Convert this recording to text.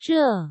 这